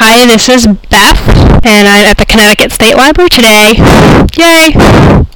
Hi, this is Beth, and I'm at the Connecticut State Library today. Yay!